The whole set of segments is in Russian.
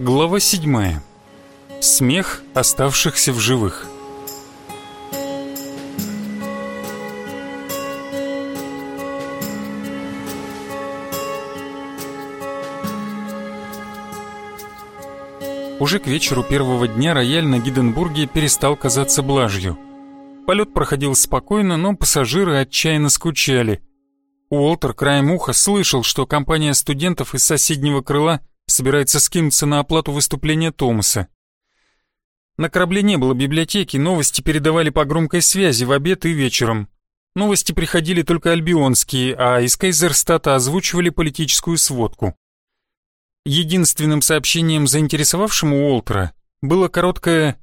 Глава 7. Смех оставшихся в живых. Уже к вечеру первого дня рояль на Гиденбурге перестал казаться блажью. Полет проходил спокойно, но пассажиры отчаянно скучали. Уолтер краем уха слышал, что компания студентов из соседнего крыла собирается скинуться на оплату выступления Томаса. На корабле не было библиотеки, новости передавали по громкой связи в обед и вечером. Новости приходили только альбионские, а из Кайзерстата озвучивали политическую сводку. Единственным сообщением, заинтересовавшим Уолтера, было короткое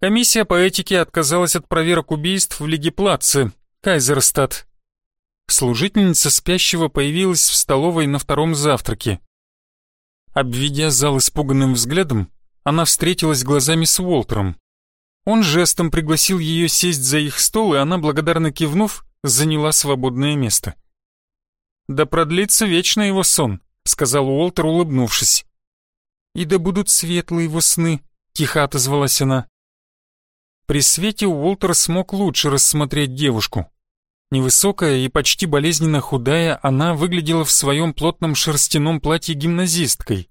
«Комиссия по этике отказалась от проверок убийств в Лиге Плаце, Кайзерстат». Служительница спящего появилась в столовой на втором завтраке. Обведя зал испуганным взглядом, она встретилась глазами с Уолтером. Он жестом пригласил ее сесть за их стол, и она, благодарно кивнув, заняла свободное место. «Да продлится вечно его сон», — сказал Уолтер, улыбнувшись. «И да будут светлые его сны», — тихо отозвалась она. При свете Уолтер смог лучше рассмотреть девушку. Невысокая и почти болезненно худая, она выглядела в своем плотном шерстяном платье гимназисткой.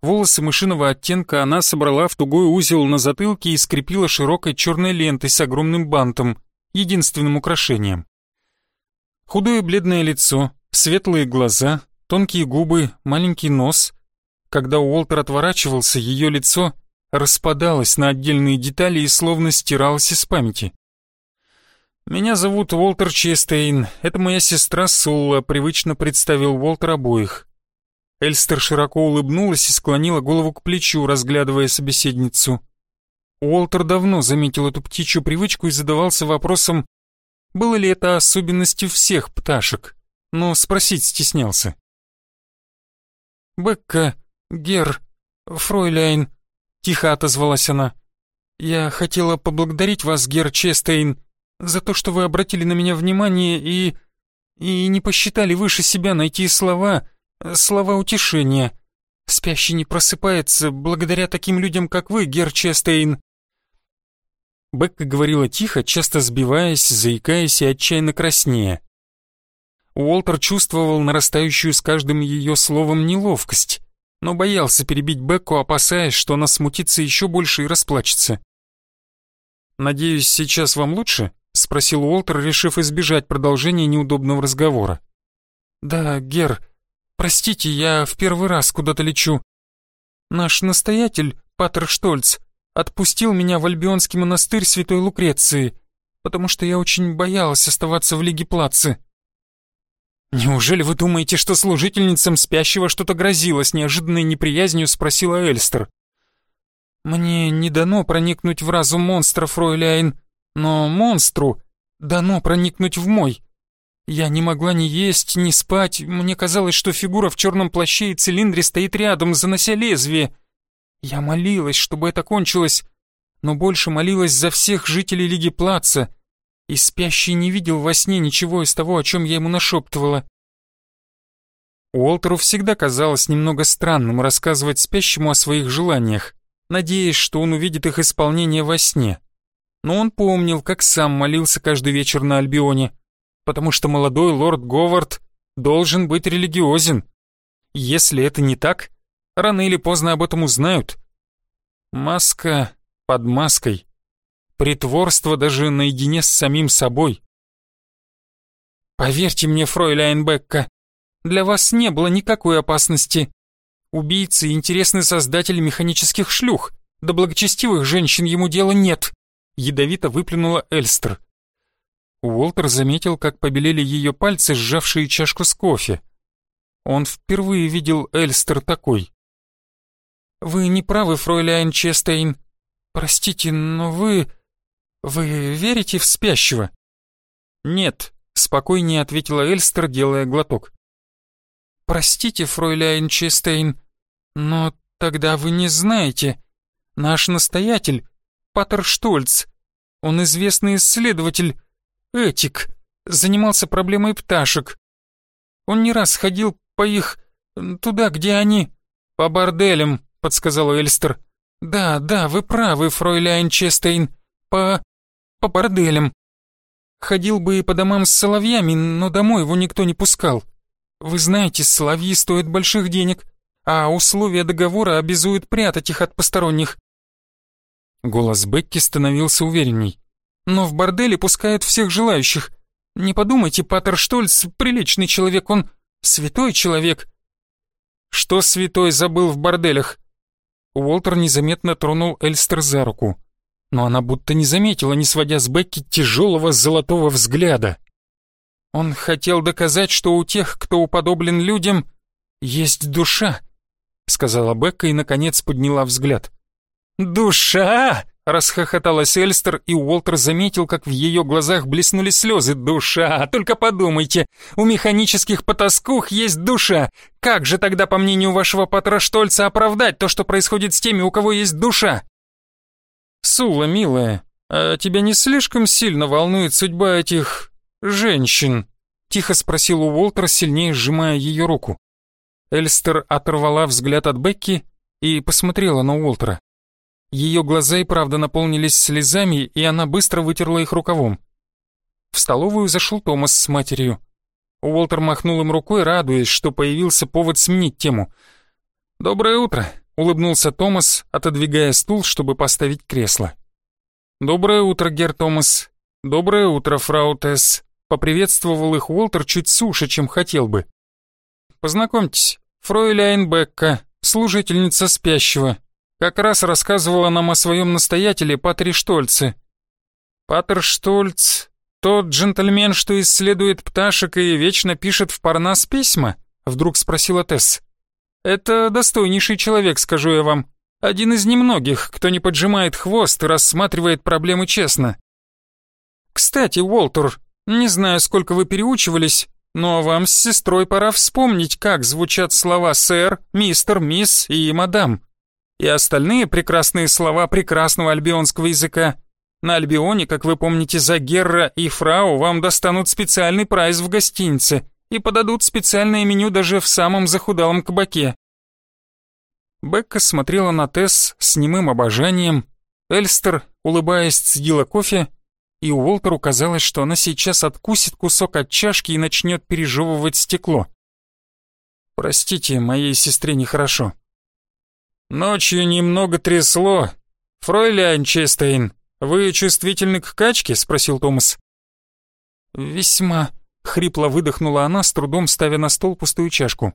Волосы мышиного оттенка она собрала в тугой узел на затылке и скрепила широкой черной лентой с огромным бантом, единственным украшением. Худое бледное лицо, светлые глаза, тонкие губы, маленький нос. Когда Уолтер отворачивался, ее лицо распадалось на отдельные детали и словно стиралось из памяти. «Меня зовут Уолтер Честейн. Это моя сестра Сулла», — привычно представил Уолтер обоих. Эльстер широко улыбнулась и склонила голову к плечу, разглядывая собеседницу. Уолтер давно заметил эту птичью привычку и задавался вопросом, было ли это особенностью всех пташек, но спросить стеснялся. «Бекка, Гер, Фройляйн», — тихо отозвалась она. «Я хотела поблагодарить вас, Гер Честейн, за то, что вы обратили на меня внимание и... и не посчитали выше себя найти слова, слова утешения. Спящий не просыпается благодаря таким людям, как вы, Герчестейн. Бекка говорила тихо, часто сбиваясь, заикаясь и отчаянно краснея. Уолтер чувствовал нарастающую с каждым ее словом неловкость, но боялся перебить Бекку, опасаясь, что она смутится еще больше и расплачется. «Надеюсь, сейчас вам лучше?» — спросил Уолтер, решив избежать продолжения неудобного разговора. «Да, Гер, простите, я в первый раз куда-то лечу. Наш настоятель, Патер Штольц, отпустил меня в Альбионский монастырь Святой Лукреции, потому что я очень боялась оставаться в Лиге Плацы». «Неужели вы думаете, что служительницам спящего что-то грозило?» с неожиданной неприязнью спросила Эльстер. «Мне не дано проникнуть в разум монстра, Фройляйн», но монстру дано проникнуть в мой. Я не могла ни есть, ни спать, мне казалось, что фигура в черном плаще и цилиндре стоит рядом, занося лезвие. Я молилась, чтобы это кончилось, но больше молилась за всех жителей Лиги Плаца, и спящий не видел во сне ничего из того, о чем я ему нашептывала. Уолтеру всегда казалось немного странным рассказывать спящему о своих желаниях, надеясь, что он увидит их исполнение во сне но он помнил, как сам молился каждый вечер на Альбионе, потому что молодой лорд Говард должен быть религиозен. Если это не так, рано или поздно об этом узнают. Маска под маской. Притворство даже наедине с самим собой. Поверьте мне, фройляйн Бекка, для вас не было никакой опасности. Убийцы — интересный создатель механических шлюх, до благочестивых женщин ему дела нет ядовито выплюнула Эльстер. Уолтер заметил, как побелели ее пальцы, сжавшие чашку с кофе. Он впервые видел Эльстер такой. «Вы не правы, фройляйн Честейн. Простите, но вы... Вы верите в спящего?» «Нет», — спокойнее ответила Эльстер, делая глоток. «Простите, фройляйн Честейн, но тогда вы не знаете. Наш настоятель Паттер Штольц. Он известный исследователь, этик, занимался проблемой пташек. Он не раз ходил по их... туда, где они... по борделям, подсказала Эльстер. «Да, да, вы правы, фройляйн Честейн. По... по борделям. Ходил бы и по домам с соловьями, но домой его никто не пускал. Вы знаете, соловьи стоят больших денег, а условия договора обязуют прятать их от посторонних». Голос Бекки становился уверенней. «Но в борделе пускают всех желающих. Не подумайте, Паттер Штольц — приличный человек, он святой человек». «Что святой забыл в борделях?» Уолтер незаметно тронул Эльстер за руку, но она будто не заметила, не сводя с Бекки тяжелого золотого взгляда. Он хотел доказать, что у тех, кто уподоблен людям, есть душа, сказала Бекка и, наконец, подняла взгляд. «Душа!» — расхохоталась Эльстер, и Уолтер заметил, как в ее глазах блеснули слезы. «Душа! Только подумайте, у механических потаскух есть душа! Как же тогда, по мнению вашего патра Штольца, оправдать то, что происходит с теми, у кого есть душа?» «Сула, милая, а тебя не слишком сильно волнует судьба этих... женщин?» — тихо спросил Уолтер, сильнее сжимая ее руку. Эльстер оторвала взгляд от Бекки и посмотрела на Уолтера. Ее глаза и правда наполнились слезами, и она быстро вытерла их рукавом. В столовую зашел Томас с матерью. Уолтер махнул им рукой, радуясь, что появился повод сменить тему. «Доброе утро», — улыбнулся Томас, отодвигая стул, чтобы поставить кресло. «Доброе утро, Гер Томас. Доброе утро, фрау Тесс», — поприветствовал их Уолтер чуть суше, чем хотел бы. «Познакомьтесь, фройляйн Бекка, служительница спящего, как раз рассказывала нам о своем настоятеле Патре Штольце. Патер Штольц, тот джентльмен, что исследует пташек и вечно пишет в Парнас письма? Вдруг спросила Тесс. Это достойнейший человек, скажу я вам. Один из немногих, кто не поджимает хвост и рассматривает проблемы честно. Кстати, Уолтер, не знаю, сколько вы переучивались, но вам с сестрой пора вспомнить, как звучат слова «сэр», «мистер», «мисс» и «мадам» и остальные прекрасные слова прекрасного альбионского языка. На Альбионе, как вы помните, за Герра и Фрау вам достанут специальный прайс в гостинице и подадут специальное меню даже в самом захудалом кабаке. Бекка смотрела на Тесс с немым обожанием, Эльстер, улыбаясь, цедила кофе, и Уолтеру казалось, что она сейчас откусит кусок от чашки и начнет пережевывать стекло. «Простите, моей сестре нехорошо», «Ночью немного трясло. Фройляйн Честейн, вы чувствительны к качке?» — спросил Томас. «Весьма», — хрипло выдохнула она, с трудом ставя на стол пустую чашку.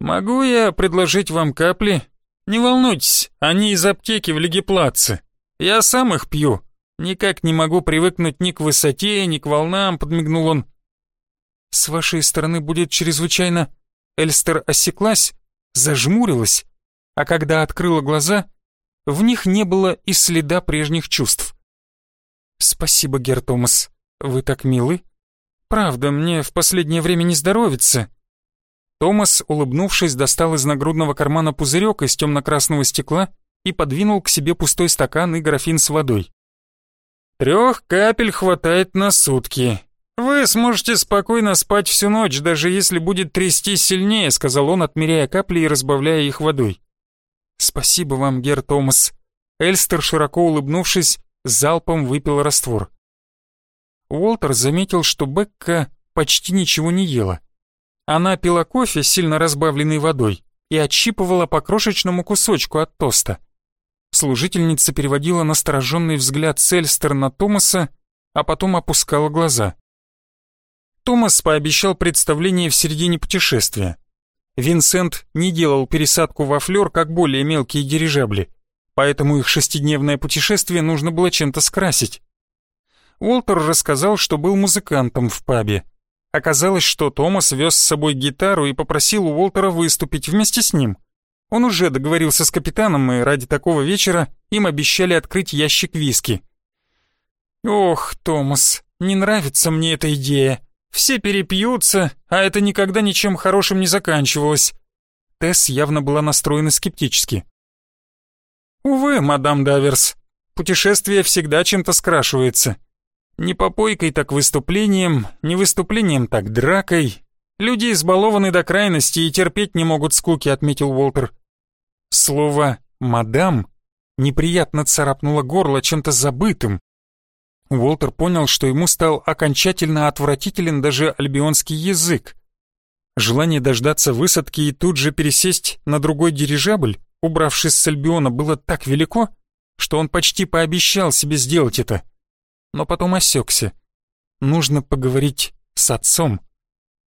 «Могу я предложить вам капли? Не волнуйтесь, они из аптеки в Легиплаце. Я сам их пью. Никак не могу привыкнуть ни к высоте, ни к волнам», — подмигнул он. «С вашей стороны будет чрезвычайно...» Эльстер осеклась, зажмурилась а когда открыла глаза, в них не было и следа прежних чувств. «Спасибо, Гер Томас, вы так милы. Правда, мне в последнее время не здоровится». Томас, улыбнувшись, достал из нагрудного кармана пузырек из темно-красного стекла и подвинул к себе пустой стакан и графин с водой. «Трех капель хватает на сутки. Вы сможете спокойно спать всю ночь, даже если будет трясти сильнее», сказал он, отмеряя капли и разбавляя их водой. «Спасибо вам, Гер Томас». Эльстер, широко улыбнувшись, залпом выпил раствор. Уолтер заметил, что Бекка почти ничего не ела. Она пила кофе, сильно разбавленный водой, и отщипывала по крошечному кусочку от тоста. Служительница переводила настороженный взгляд с Эльстер на Томаса, а потом опускала глаза. Томас пообещал представление в середине путешествия. Винсент не делал пересадку во флёр, как более мелкие дирижабли, поэтому их шестидневное путешествие нужно было чем-то скрасить. Уолтер рассказал, что был музыкантом в пабе. Оказалось, что Томас вез с собой гитару и попросил Уолтера выступить вместе с ним. Он уже договорился с капитаном, и ради такого вечера им обещали открыть ящик виски. «Ох, Томас, не нравится мне эта идея», все перепьются, а это никогда ничем хорошим не заканчивалось. Тесс явно была настроена скептически. Увы, мадам Даверс, путешествие всегда чем-то скрашивается. Не попойкой, так выступлением, не выступлением, так дракой. Люди избалованы до крайности и терпеть не могут скуки, отметил Уолтер. Слово «мадам» неприятно царапнуло горло чем-то забытым. Уолтер понял, что ему стал окончательно отвратителен даже альбионский язык. Желание дождаться высадки и тут же пересесть на другой дирижабль, убравшись с Альбиона, было так велико, что он почти пообещал себе сделать это. Но потом осекся. Нужно поговорить с отцом.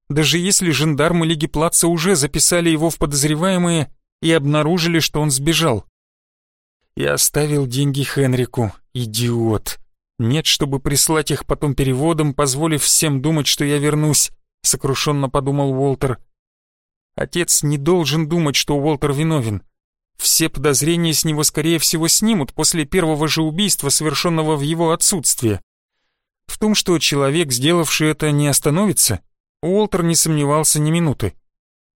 Даже если жандармы Лиги Плаца уже записали его в подозреваемые и обнаружили, что он сбежал. И оставил деньги Хенрику, идиот. Нет, чтобы прислать их потом переводом, позволив всем думать, что я вернусь, сокрушенно подумал Уолтер. Отец не должен думать, что Уолтер виновен. Все подозрения с него, скорее всего, снимут после первого же убийства, совершенного в его отсутствие. В том, что человек, сделавший это, не остановится, Уолтер не сомневался ни минуты.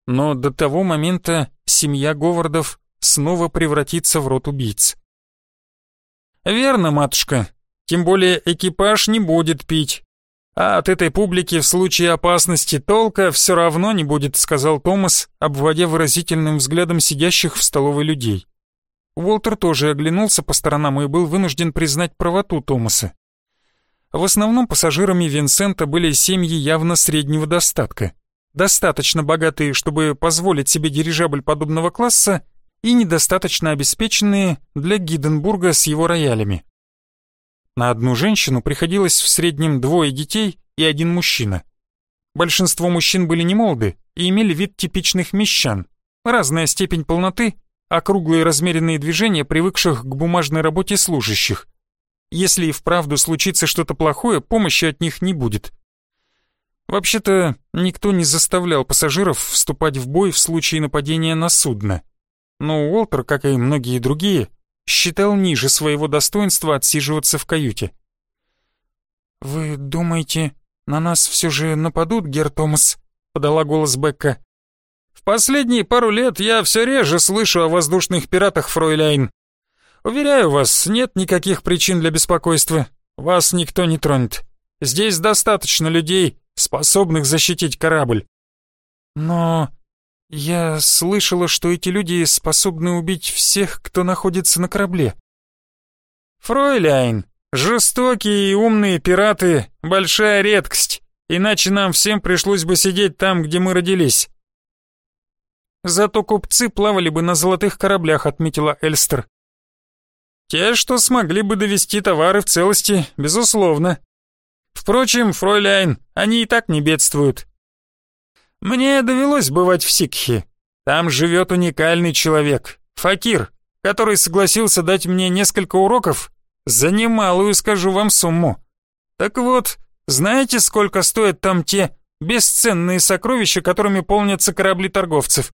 Но до того момента семья Говардов снова превратится в рот убийц. «Верно, матушка. Тем более экипаж не будет пить. А от этой публики в случае опасности толка все равно не будет», сказал Томас, обводя выразительным взглядом сидящих в столовой людей. Уолтер тоже оглянулся по сторонам и был вынужден признать правоту Томаса. В основном пассажирами Винсента были семьи явно среднего достатка, достаточно богатые, чтобы позволить себе дирижабль подобного класса, и недостаточно обеспеченные для Гиденбурга с его роялями. На одну женщину приходилось в среднем двое детей и один мужчина. Большинство мужчин были немолоды и имели вид типичных мещан, разная степень полноты, округлые размеренные движения, привыкших к бумажной работе служащих. Если и вправду случится что-то плохое, помощи от них не будет. Вообще-то, никто не заставлял пассажиров вступать в бой в случае нападения на судно. Но Уолтер, как и многие другие, считал ниже своего достоинства отсиживаться в каюте. «Вы думаете, на нас все же нападут, Гер Томас?» — подала голос Бекка. «В последние пару лет я все реже слышу о воздушных пиратах, фройляйн. Уверяю вас, нет никаких причин для беспокойства. Вас никто не тронет. Здесь достаточно людей, способных защитить корабль. Но я слышала, что эти люди способны убить всех, кто находится на корабле. Фройляйн, жестокие и умные пираты — большая редкость, иначе нам всем пришлось бы сидеть там, где мы родились. Зато купцы плавали бы на золотых кораблях, отметила Эльстер. Те, что смогли бы довести товары в целости, безусловно. Впрочем, фройляйн, они и так не бедствуют. Мне довелось бывать в Сикхе. Там живет уникальный человек, факир, который согласился дать мне несколько уроков за немалую, скажу вам, сумму. Так вот, знаете, сколько стоят там те бесценные сокровища, которыми полнятся корабли торговцев?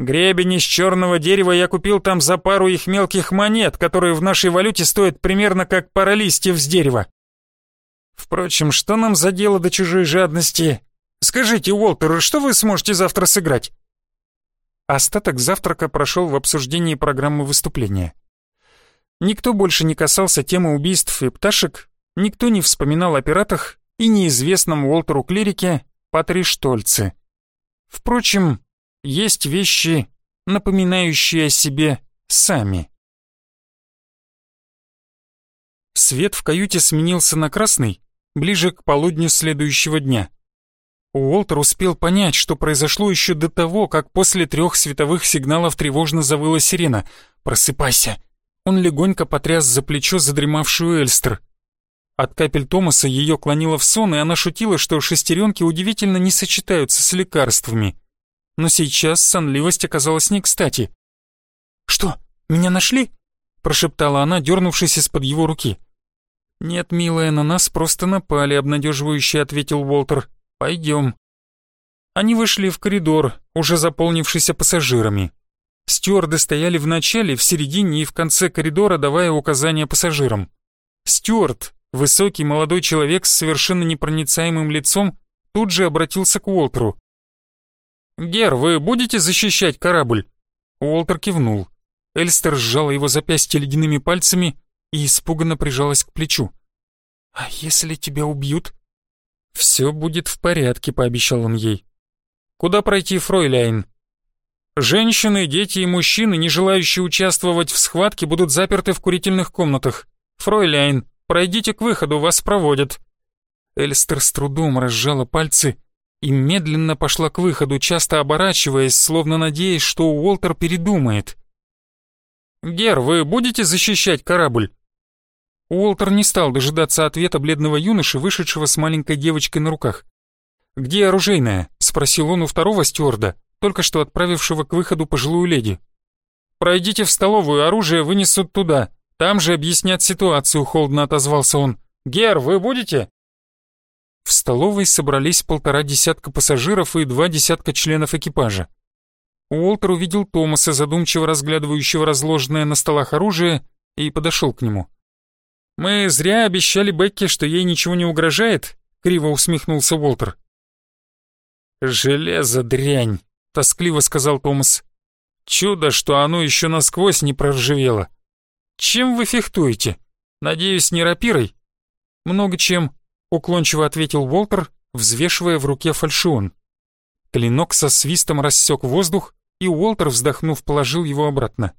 Гребень из черного дерева я купил там за пару их мелких монет, которые в нашей валюте стоят примерно как пара листьев с дерева. Впрочем, что нам за дело до чужой жадности? Скажите, Уолтер, что вы сможете завтра сыграть? Остаток завтрака прошел в обсуждении программы выступления. Никто больше не касался темы убийств и пташек, никто не вспоминал о пиратах и неизвестном Уолтеру Клирике Патри Штольце. Впрочем, есть вещи, напоминающие о себе сами. Свет в каюте сменился на красный ближе к полудню следующего дня. Уолтер успел понять, что произошло еще до того, как после трех световых сигналов тревожно завыла сирена. «Просыпайся!» Он легонько потряс за плечо задремавшую Эльстер. От капель Томаса ее клонило в сон, и она шутила, что шестеренки удивительно не сочетаются с лекарствами но сейчас сонливость оказалась не кстати. «Что, меня нашли?» — прошептала она, дернувшись из-под его руки. «Нет, милая, на нас просто напали», — обнадеживающе ответил Уолтер. «Пойдем». Они вышли в коридор, уже заполнившийся пассажирами. Стюарды стояли в начале, в середине и в конце коридора, давая указания пассажирам. Стюарт, высокий молодой человек с совершенно непроницаемым лицом, тут же обратился к Уолтеру. «Гер, вы будете защищать корабль?» Уолтер кивнул. Эльстер сжала его запястье ледяными пальцами и испуганно прижалась к плечу. «А если тебя убьют?» «Все будет в порядке», — пообещал он ей. «Куда пройти, фройляйн?» Женщины, дети и мужчины, не желающие участвовать в схватке, будут заперты в курительных комнатах. Фройляйн, пройдите к выходу, вас проводят». Эльстер с трудом разжала пальцы и медленно пошла к выходу, часто оборачиваясь, словно надеясь, что Уолтер передумает. «Гер, вы будете защищать корабль?» Уолтер не стал дожидаться ответа бледного юноши, вышедшего с маленькой девочкой на руках. «Где оружейная?» — спросил он у второго стюарда, только что отправившего к выходу пожилую леди. «Пройдите в столовую, оружие вынесут туда. Там же объяснят ситуацию», — холодно отозвался он. «Гер, вы будете?» В столовой собрались полтора десятка пассажиров и два десятка членов экипажа. Уолтер увидел Томаса, задумчиво разглядывающего разложенное на столах оружие, и подошел к нему. «Мы зря обещали Бекке, что ей ничего не угрожает?» — криво усмехнулся Уолтер. «Железо дрянь», — тоскливо сказал Томас. «Чудо, что оно еще насквозь не проржавело. Чем вы фехтуете? Надеюсь, не рапирой?» «Много чем», — уклончиво ответил Уолтер, взвешивая в руке фальшион. Клинок со свистом рассек воздух, и Уолтер, вздохнув, положил его обратно.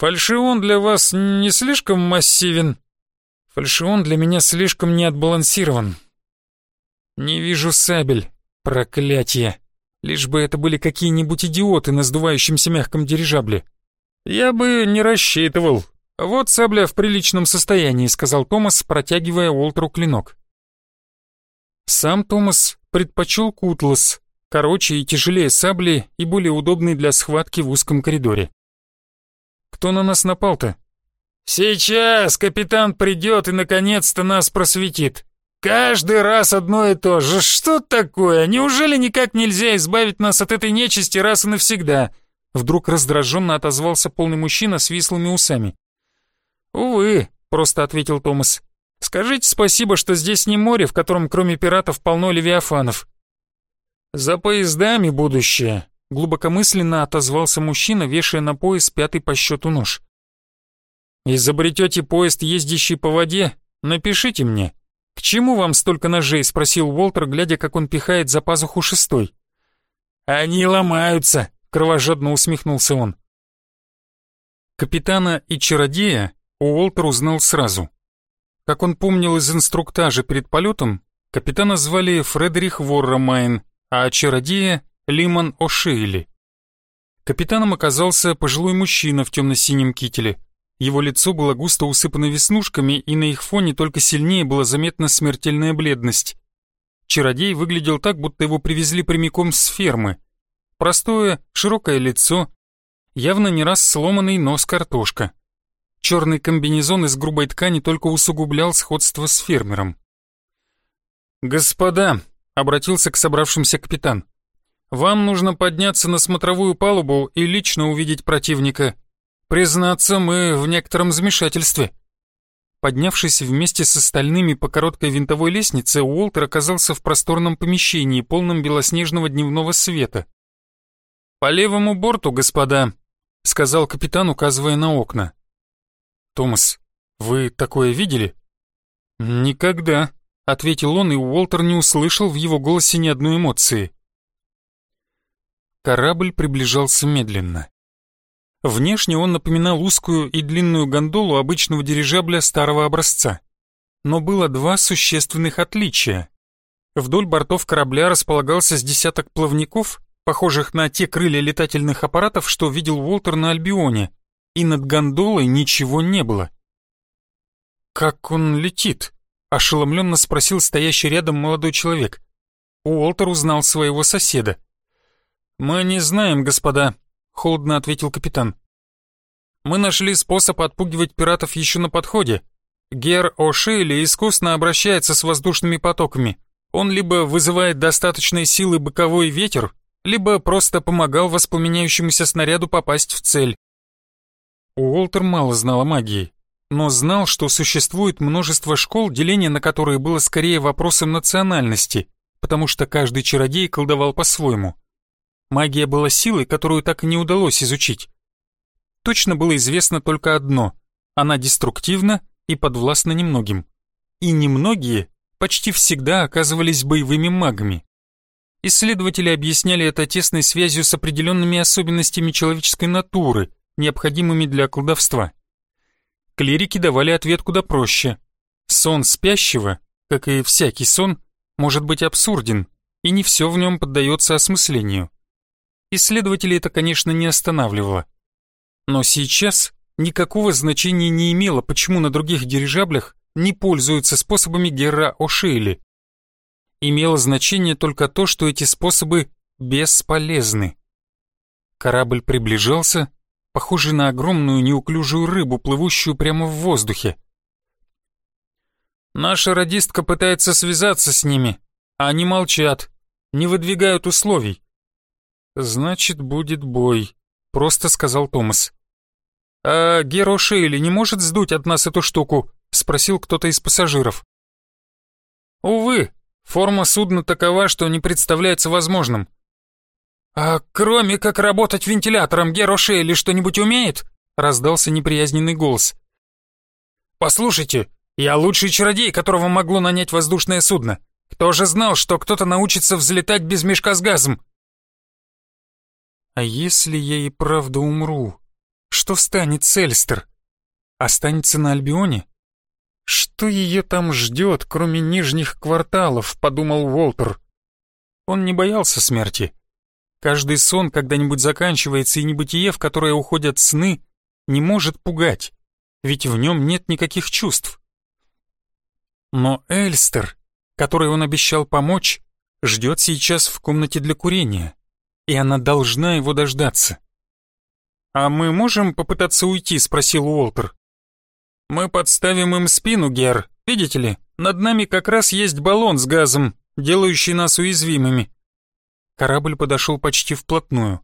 «Фальшион для вас не слишком массивен?» «Фальшион для меня слишком неотбалансирован. Не вижу сабель, проклятие. Лишь бы это были какие-нибудь идиоты на сдувающемся мягком дирижабле. Я бы не рассчитывал. Вот сабля в приличном состоянии», — сказал Томас, протягивая Уолтеру клинок. Сам Томас предпочел кутлас, короче и тяжелее сабли и более удобный для схватки в узком коридоре. «Кто на нас напал-то?» «Сейчас капитан придет и наконец-то нас просветит. Каждый раз одно и то же. Что такое? Неужели никак нельзя избавить нас от этой нечисти раз и навсегда?» Вдруг раздраженно отозвался полный мужчина с вислыми усами. «Увы», — просто ответил Томас. «Скажите спасибо, что здесь не море, в котором кроме пиратов полно левиафанов. «За поездами будущее», — глубокомысленно отозвался мужчина, вешая на пояс пятый по счету нож. «Изобретете поезд, ездящий по воде? Напишите мне. К чему вам столько ножей?» — спросил Уолтер, глядя, как он пихает за пазуху шестой. «Они ломаются», — кровожадно усмехнулся он. Капитана и чародея Уолтер узнал сразу. Как он помнил из инструктажа перед полетом, капитана звали Фредерих Ворромайн, а чародея — Лимон О'Шейли. Капитаном оказался пожилой мужчина в темно-синем кителе. Его лицо было густо усыпано веснушками, и на их фоне только сильнее была заметна смертельная бледность. Чародей выглядел так, будто его привезли прямиком с фермы. Простое, широкое лицо, явно не раз сломанный нос картошка. Черный комбинезон из грубой ткани только усугублял сходство с фермером. «Господа», обратился к собравшимся капитан. «Вам нужно подняться на смотровую палубу и лично увидеть противника. Признаться, мы в некотором замешательстве». Поднявшись вместе с остальными по короткой винтовой лестнице, Уолтер оказался в просторном помещении, полном белоснежного дневного света. «По левому борту, господа», — сказал капитан, указывая на окна. «Томас, вы такое видели?» «Никогда», ответил он, и Уолтер не услышал в его голосе ни одной эмоции. Корабль приближался медленно. Внешне он напоминал узкую и длинную гондолу обычного дирижабля старого образца. Но было два существенных отличия. Вдоль бортов корабля располагался с десяток плавников, похожих на те крылья летательных аппаратов, что видел Уолтер на Альбионе, и над гондолой ничего не было. «Как он летит?» Ошеломленно спросил стоящий рядом молодой человек. Уолтер узнал своего соседа. «Мы не знаем, господа», — холодно ответил капитан. «Мы нашли способ отпугивать пиратов еще на подходе. Гер О'Шейли искусно обращается с воздушными потоками. Он либо вызывает достаточной силы боковой ветер, либо просто помогал воспламеняющемуся снаряду попасть в цель. Уолтер мало знал о магии но знал, что существует множество школ, деление на которые было скорее вопросом национальности, потому что каждый чародей колдовал по-своему. Магия была силой, которую так и не удалось изучить. Точно было известно только одно – она деструктивна и подвластна немногим. И немногие почти всегда оказывались боевыми магами. Исследователи объясняли это тесной связью с определенными особенностями человеческой натуры, необходимыми для колдовства. Клирики давали ответ куда проще. Сон спящего, как и всякий сон, может быть абсурден, и не все в нем поддается осмыслению. Исследователей это, конечно, не останавливало. Но сейчас никакого значения не имело, почему на других дирижаблях не пользуются способами Гера О'Шейли. Имело значение только то, что эти способы бесполезны. Корабль приближался, похожий на огромную неуклюжую рыбу, плывущую прямо в воздухе. Наша радистка пытается связаться с ними, а они молчат, не выдвигают условий. Значит, будет бой, просто сказал Томас. А Геро Шейли не может сдуть от нас эту штуку? спросил кто-то из пассажиров. Увы, форма судна такова, что не представляется возможным. «А кроме как работать вентилятором, Геро Шейли что-нибудь умеет?» — раздался неприязненный голос. «Послушайте, я лучший чародей, которого могло нанять воздушное судно. Кто же знал, что кто-то научится взлетать без мешка с газом?» «А если я и правда умру? Что встанет Сельстер? Останется на Альбионе? Что ее там ждет, кроме нижних кварталов?» — подумал Уолтер. Он не боялся смерти. Каждый сон когда-нибудь заканчивается, и небытие, в которое уходят сны, не может пугать, ведь в нем нет никаких чувств. Но Эльстер, которой он обещал помочь, ждет сейчас в комнате для курения, и она должна его дождаться. «А мы можем попытаться уйти?» — спросил Уолтер. «Мы подставим им спину, Гер. Видите ли, над нами как раз есть баллон с газом, делающий нас уязвимыми. Корабль подошел почти вплотную.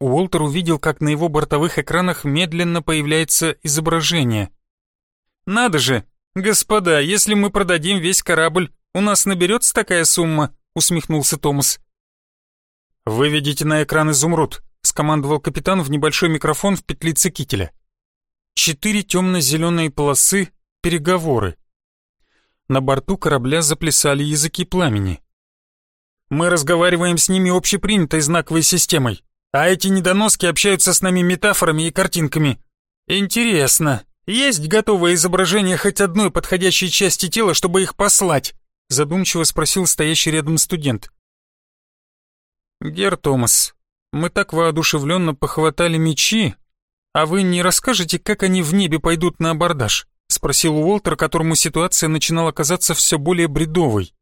Уолтер увидел, как на его бортовых экранах медленно появляется изображение. «Надо же! Господа, если мы продадим весь корабль, у нас наберется такая сумма?» — усмехнулся Томас. «Выведите на экран изумруд», — скомандовал капитан в небольшой микрофон в петлице кителя. Четыре темно-зеленые полосы — переговоры. На борту корабля заплясали языки пламени. Мы разговариваем с ними общепринятой знаковой системой, а эти недоноски общаются с нами метафорами и картинками. Интересно, есть готовое изображение хоть одной подходящей части тела, чтобы их послать? Задумчиво спросил стоящий рядом студент. Гер Томас, мы так воодушевленно похватали мечи, а вы не расскажете, как они в небе пойдут на абордаж? Спросил Уолтер, которому ситуация начинала казаться все более бредовой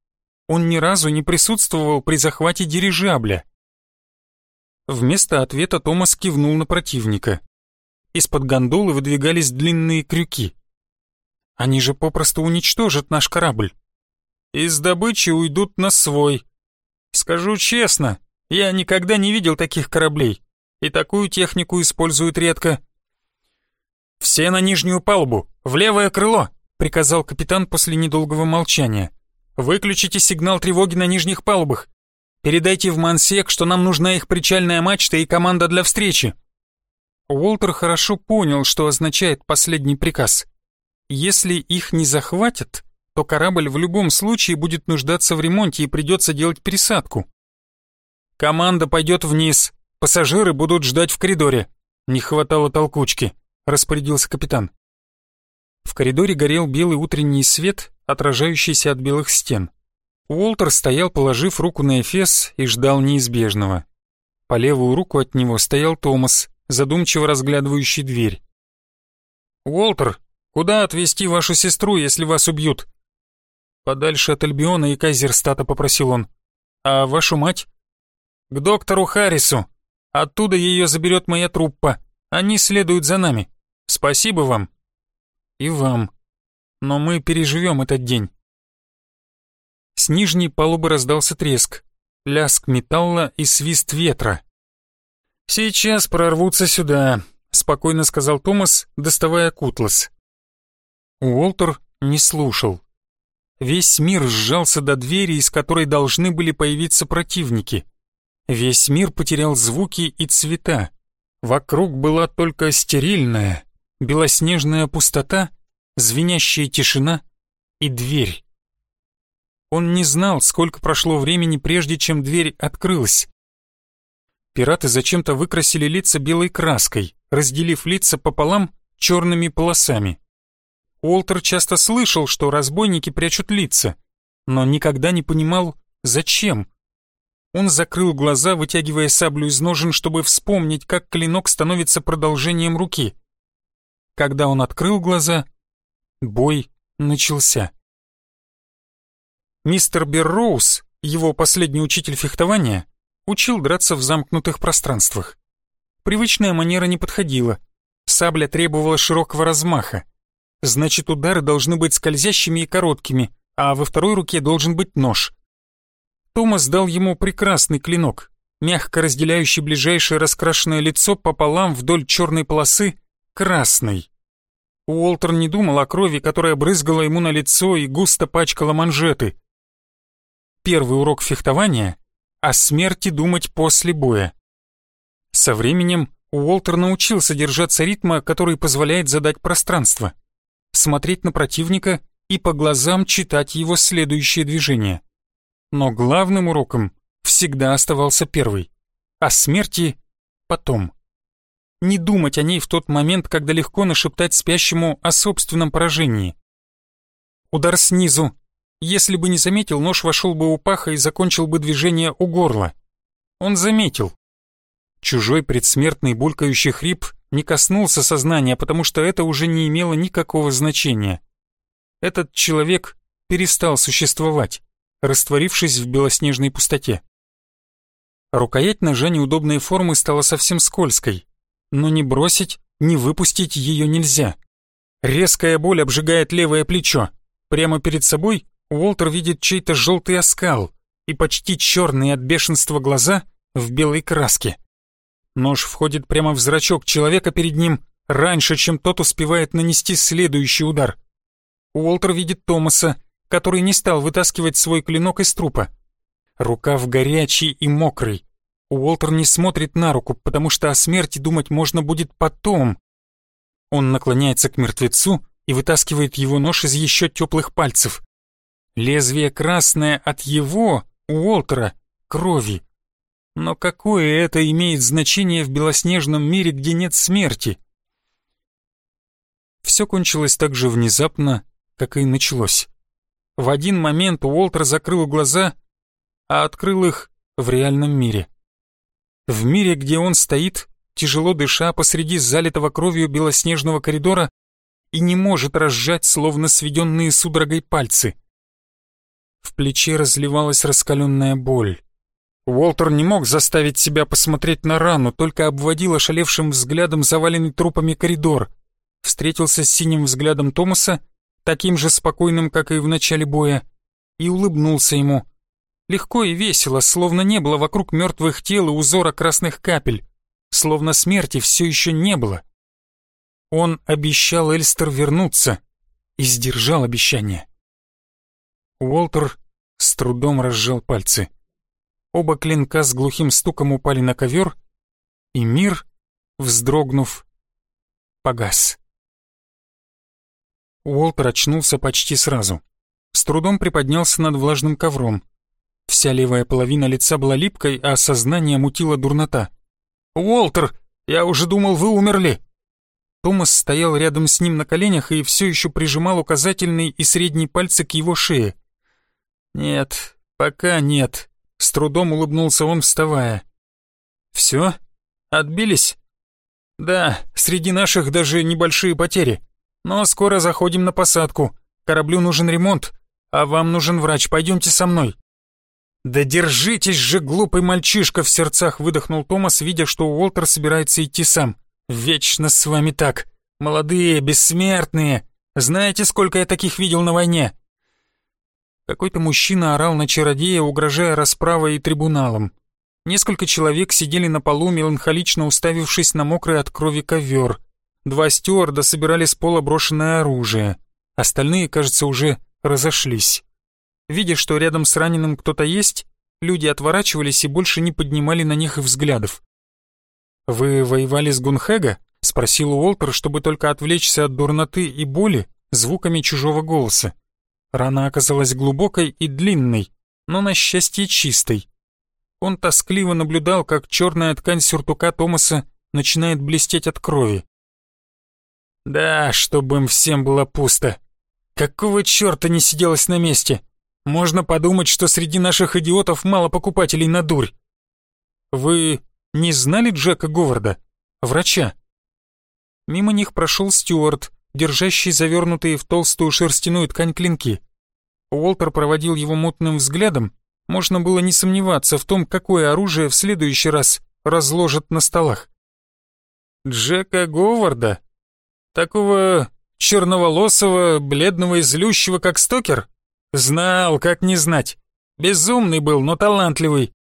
он ни разу не присутствовал при захвате дирижабля. Вместо ответа Томас кивнул на противника. Из-под гондолы выдвигались длинные крюки. Они же попросту уничтожат наш корабль. Из добычи уйдут на свой. Скажу честно, я никогда не видел таких кораблей, и такую технику используют редко. «Все на нижнюю палубу, в левое крыло», — приказал капитан после недолгого молчания. Выключите сигнал тревоги на нижних палубах. Передайте в Мансек, что нам нужна их причальная мачта и команда для встречи». Уолтер хорошо понял, что означает последний приказ. Если их не захватят, то корабль в любом случае будет нуждаться в ремонте и придется делать пересадку. «Команда пойдет вниз, пассажиры будут ждать в коридоре». «Не хватало толкучки», — распорядился капитан. В коридоре горел белый утренний свет, отражающийся от белых стен. Уолтер стоял, положив руку на эфес и ждал неизбежного. По левую руку от него стоял Томас, задумчиво разглядывающий дверь. «Уолтер, куда отвезти вашу сестру, если вас убьют?» «Подальше от Альбиона и Кайзерстата», — попросил он. «А вашу мать?» «К доктору Харрису. Оттуда ее заберет моя труппа. Они следуют за нами. Спасибо вам». «И вам», но мы переживем этот день. С нижней палубы раздался треск, ляск металла и свист ветра. «Сейчас прорвутся сюда», — спокойно сказал Томас, доставая кутлас. Уолтер не слушал. Весь мир сжался до двери, из которой должны были появиться противники. Весь мир потерял звуки и цвета. Вокруг была только стерильная, белоснежная пустота звенящая тишина и дверь. Он не знал, сколько прошло времени, прежде чем дверь открылась. Пираты зачем-то выкрасили лица белой краской, разделив лица пополам черными полосами. Уолтер часто слышал, что разбойники прячут лица, но никогда не понимал, зачем. Он закрыл глаза, вытягивая саблю из ножен, чтобы вспомнить, как клинок становится продолжением руки. Когда он открыл глаза, бой начался. Мистер Берроуз, его последний учитель фехтования, учил драться в замкнутых пространствах. Привычная манера не подходила. Сабля требовала широкого размаха. Значит, удары должны быть скользящими и короткими, а во второй руке должен быть нож. Томас дал ему прекрасный клинок, мягко разделяющий ближайшее раскрашенное лицо пополам вдоль черной полосы красной. Уолтер не думал о крови, которая брызгала ему на лицо и густо пачкала манжеты первый урок фехтования — о смерти думать после боя. Со временем Уолтер научился держаться ритма, который позволяет задать пространство, смотреть на противника и по глазам читать его следующее движение. Но главным уроком всегда оставался первый — о смерти потом. Не думать о ней в тот момент, когда легко нашептать спящему о собственном поражении. Удар снизу, если бы не заметил, нож вошел бы у паха и закончил бы движение у горла. Он заметил. Чужой предсмертный булькающий хрип не коснулся сознания, потому что это уже не имело никакого значения. Этот человек перестал существовать, растворившись в белоснежной пустоте. Рукоять ножа неудобной формы стала совсем скользкой, но не бросить, не выпустить ее нельзя. Резкая боль обжигает левое плечо. Прямо перед собой Уолтер видит чей-то желтый оскал и почти черные от бешенства глаза в белой краске. Нож входит прямо в зрачок человека перед ним раньше, чем тот успевает нанести следующий удар. Уолтер видит Томаса, который не стал вытаскивать свой клинок из трупа. Рукав горячий и мокрый. Уолтер не смотрит на руку, потому что о смерти думать можно будет потом. Он наклоняется к мертвецу и вытаскивает его нож из еще теплых пальцев. Лезвие красное от его, Уолтера, крови. Но какое это имеет значение в белоснежном мире, где нет смерти? Все кончилось так же внезапно, как и началось. В один момент Уолтер закрыл глаза, а открыл их в реальном мире. В мире, где он стоит, тяжело дыша посреди залитого кровью белоснежного коридора и не может разжать, словно сведенные судорогой пальцы — в плече разливалась раскаленная боль. Уолтер не мог заставить себя посмотреть на рану, только обводил ошалевшим взглядом заваленный трупами коридор. Встретился с синим взглядом Томаса, таким же спокойным, как и в начале боя, и улыбнулся ему. Легко и весело, словно не было вокруг мертвых тел и узора красных капель, словно смерти все еще не было. Он обещал Эльстер вернуться и сдержал обещание. Уолтер с трудом разжал пальцы. Оба клинка с глухим стуком упали на ковер, и мир, вздрогнув, погас. Уолтер очнулся почти сразу. С трудом приподнялся над влажным ковром. Вся левая половина лица была липкой, а сознание мутило дурнота. «Уолтер, я уже думал, вы умерли!» Томас стоял рядом с ним на коленях и все еще прижимал указательный и средний пальцы к его шее. «Нет, пока нет», — с трудом улыбнулся он, вставая. «Все? Отбились?» «Да, среди наших даже небольшие потери. Но скоро заходим на посадку. Кораблю нужен ремонт, а вам нужен врач. Пойдемте со мной». «Да держитесь же, глупый мальчишка!» — в сердцах выдохнул Томас, видя, что Уолтер собирается идти сам. «Вечно с вами так. Молодые, бессмертные. Знаете, сколько я таких видел на войне? Какой-то мужчина орал на чародея, угрожая расправой и трибуналом. Несколько человек сидели на полу, меланхолично уставившись на мокрый от крови ковер. Два стюарда собирали с пола брошенное оружие. Остальные, кажется, уже разошлись. Видя, что рядом с раненым кто-то есть, люди отворачивались и больше не поднимали на них взглядов. «Вы воевали с Гунхэга?» — спросил Уолтер, чтобы только отвлечься от дурноты и боли звуками чужого голоса. Рана оказалась глубокой и длинной, но на счастье чистой. Он тоскливо наблюдал, как черная ткань сюртука Томаса начинает блестеть от крови. Да, чтобы им всем было пусто. Какого черта не сиделось на месте? Можно подумать, что среди наших идиотов мало покупателей на дурь. Вы не знали Джека Говарда, врача? Мимо них прошел Стюарт, держащий завернутые в толстую шерстяную ткань клинки. Уолтер проводил его мутным взглядом. Можно было не сомневаться в том, какое оружие в следующий раз разложат на столах. Джека Говарда? Такого черноволосого, бледного и злющего, как Стокер? Знал, как не знать. Безумный был, но талантливый.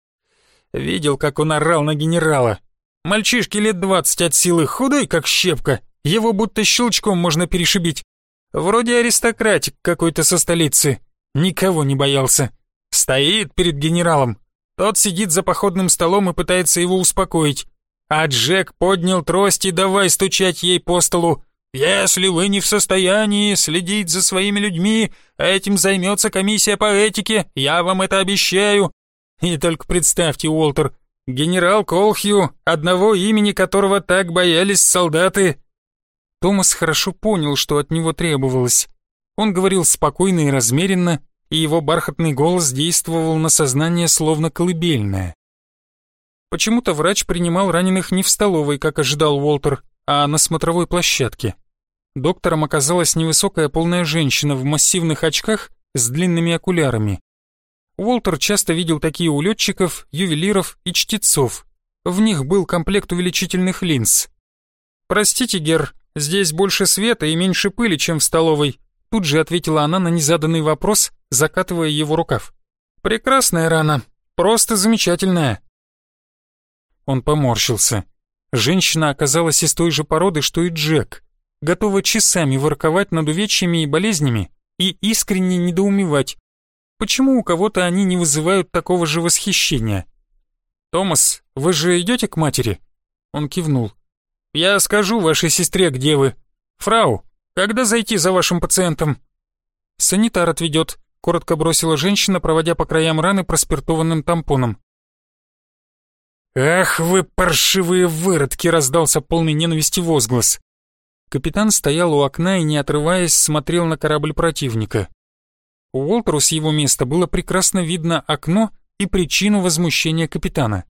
Видел, как он орал на генерала. Мальчишке лет двадцать от силы, худой, как щепка. Его будто щелчком можно перешибить. Вроде аристократик какой-то со столицы. Никого не боялся. Стоит перед генералом. Тот сидит за походным столом и пытается его успокоить. А Джек поднял трость и давай стучать ей по столу. «Если вы не в состоянии следить за своими людьми, этим займется комиссия по этике, я вам это обещаю». И только представьте, Уолтер, генерал Колхью, одного имени которого так боялись солдаты. Томас хорошо понял, что от него требовалось. Он говорил спокойно и размеренно, и его бархатный голос действовал на сознание словно колыбельное. Почему-то врач принимал раненых не в столовой, как ожидал Уолтер, а на смотровой площадке. Доктором оказалась невысокая полная женщина в массивных очках с длинными окулярами. Уолтер часто видел такие у летчиков, ювелиров и чтецов. В них был комплект увеличительных линз. «Простите, Гер, здесь больше света и меньше пыли, чем в столовой», тут же ответила она на незаданный вопрос, закатывая его рукав. «Прекрасная рана, просто замечательная». Он поморщился. Женщина оказалась из той же породы, что и Джек, готова часами ворковать над увечьями и болезнями и искренне недоумевать, почему у кого-то они не вызывают такого же восхищения. «Томас, вы же идете к матери?» Он кивнул. «Я скажу вашей сестре, где вы. Фрау, когда зайти за вашим пациентом?» «Санитар отведет», — коротко бросила женщина, проводя по краям раны проспиртованным тампоном. «Ах вы, паршивые выродки!» — раздался полный ненависти возглас. Капитан стоял у окна и, не отрываясь, смотрел на корабль противника. Уолтеру с его места было прекрасно видно окно и причину возмущения капитана.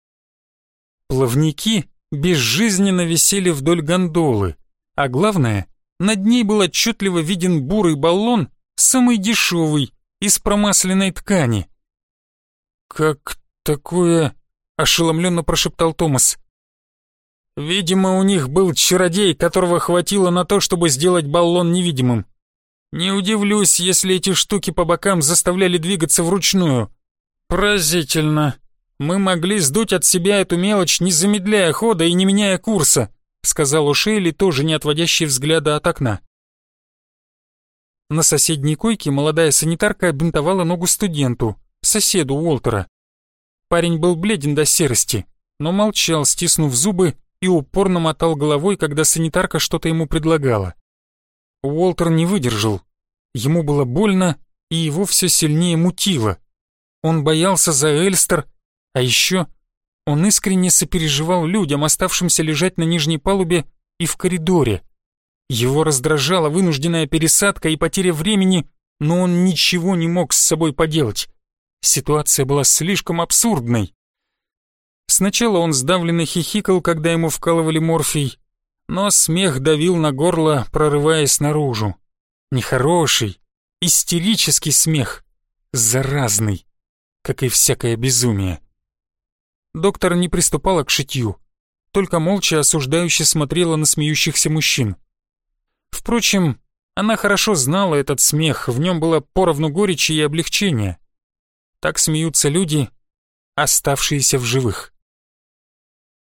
Плавники безжизненно висели вдоль гондолы, а главное, над ней был отчетливо виден бурый баллон, самый дешевый, из промасленной ткани. «Как такое?» ошеломленно прошептал Томас. Видимо, у них был чародей, которого хватило на то, чтобы сделать баллон невидимым. Не удивлюсь, если эти штуки по бокам заставляли двигаться вручную. Поразительно. Мы могли сдуть от себя эту мелочь, не замедляя хода и не меняя курса, сказал Ушейли, тоже не отводящий взгляда от окна. На соседней койке молодая санитарка бинтовала ногу студенту, соседу Уолтера. Парень был бледен до серости, но молчал, стиснув зубы и упорно мотал головой, когда санитарка что-то ему предлагала. Уолтер не выдержал. Ему было больно, и его все сильнее мутило. Он боялся за Эльстер, а еще он искренне сопереживал людям, оставшимся лежать на нижней палубе и в коридоре. Его раздражала вынужденная пересадка и потеря времени, но он ничего не мог с собой поделать. Ситуация была слишком абсурдной. Сначала он сдавленно хихикал, когда ему вкалывали морфий, но смех давил на горло, прорываясь наружу. Нехороший, истерический смех, заразный, как и всякое безумие. Доктор не приступала к шитью, только молча осуждающе смотрела на смеющихся мужчин. Впрочем, она хорошо знала этот смех, в нем было поровну горечи и облегчения. Так смеются люди, оставшиеся в живых.